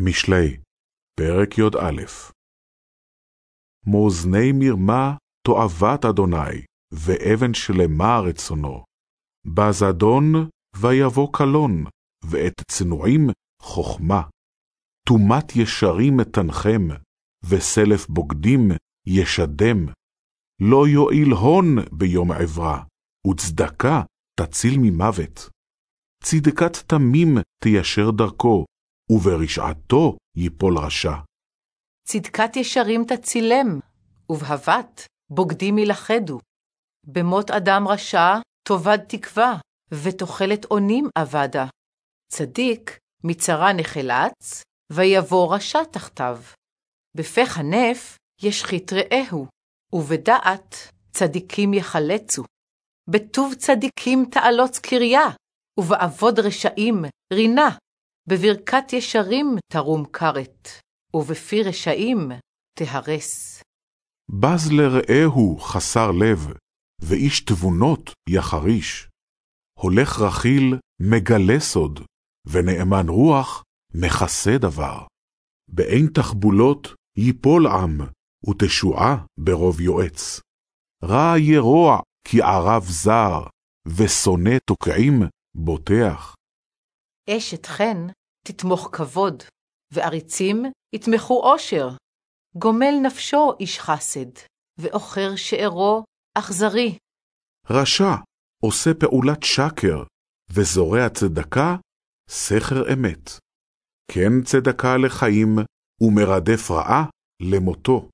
משלי, פרק י"א מאזני מרמה תועבת אדוני, ואבן שלמה רצונו. בזדון ויבוא קלון, ואת צנועים חכמה. טומאת ישרים תנחם, וסלף בוגדים ישדם. לא יועיל הון ביום עברה, וצדקה תציל ממוות. צדקת תמים תיישר דרכו, וברשעתו ייפול רשע. צדקת ישרים תצילם, ובהבת בוגדים ילכדו. במות אדם רשע תאבד תקווה, ותוחלת אונים אבדה. צדיק מצרה נחלץ, ויבוא רשע תחתיו. בפה חנף ישחית רעהו, ובדעת צדיקים יחלצו. בטוב צדיקים תעלוץ קריה, ובעבוד רשעים רינה. בברכת ישרים תרום כרת, ובפי רשעים תהרס. בז לרעהו חסר לב, ואיש תבונות יחריש. הולך רכיל מגלה סוד, ונאמן רוח מכסה דבר. באין תחבולות ייפול עם, ותשועה ברוב יועץ. רע ירוע כי ערב זר, ושונא תוקעים בוטח. אשת חן תתמוך כבוד, ועריצים יתמכו עושר. גומל נפשו איש חסד, ועוכר שארו אכזרי. רשע עושה פעולת שקר, וזורע צדקה, סכר אמת. כן צדקה לחיים, ומרדף רעה למותו.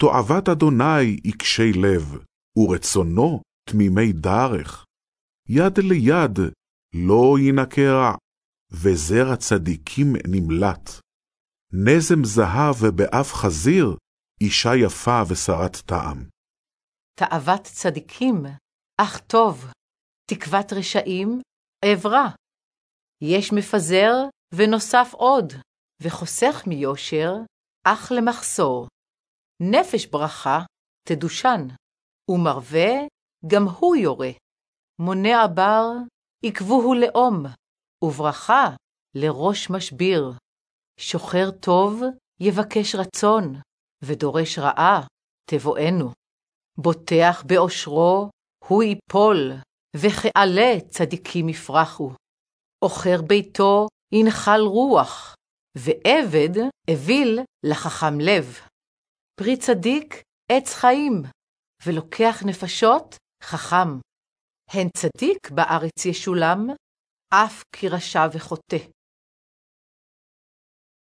תועבת אדוני יקשי לב, ורצונו תמימי דרך. יד ליד לא ינקה רע, וזרע צדיקים נמלט. נזם זהב באף חזיר, אישה יפה ושרת טעם. תאוות צדיקים, אך טוב, תקוות רשעים, עברה. יש מפזר ונוסף עוד, וחוסך מיושר, אך למחסור. נפש ברכה תדושן, ומרווה גם הוא יורה. מונע בר, עקבוהו לאום, וברכה לראש משביר. שוחר טוב יבקש רצון, ודורש רעה תבואנו. בוטח באושרו, הוא יפול, וכעלה צדיקים יפרחו. עוכר ביתו ינחל רוח, ועבד אוויל לחכם לב. פרי צדיק עץ חיים, ולוקח נפשות חכם. הן צדיק בארץ ישולם, אף כי רשע וחוטא.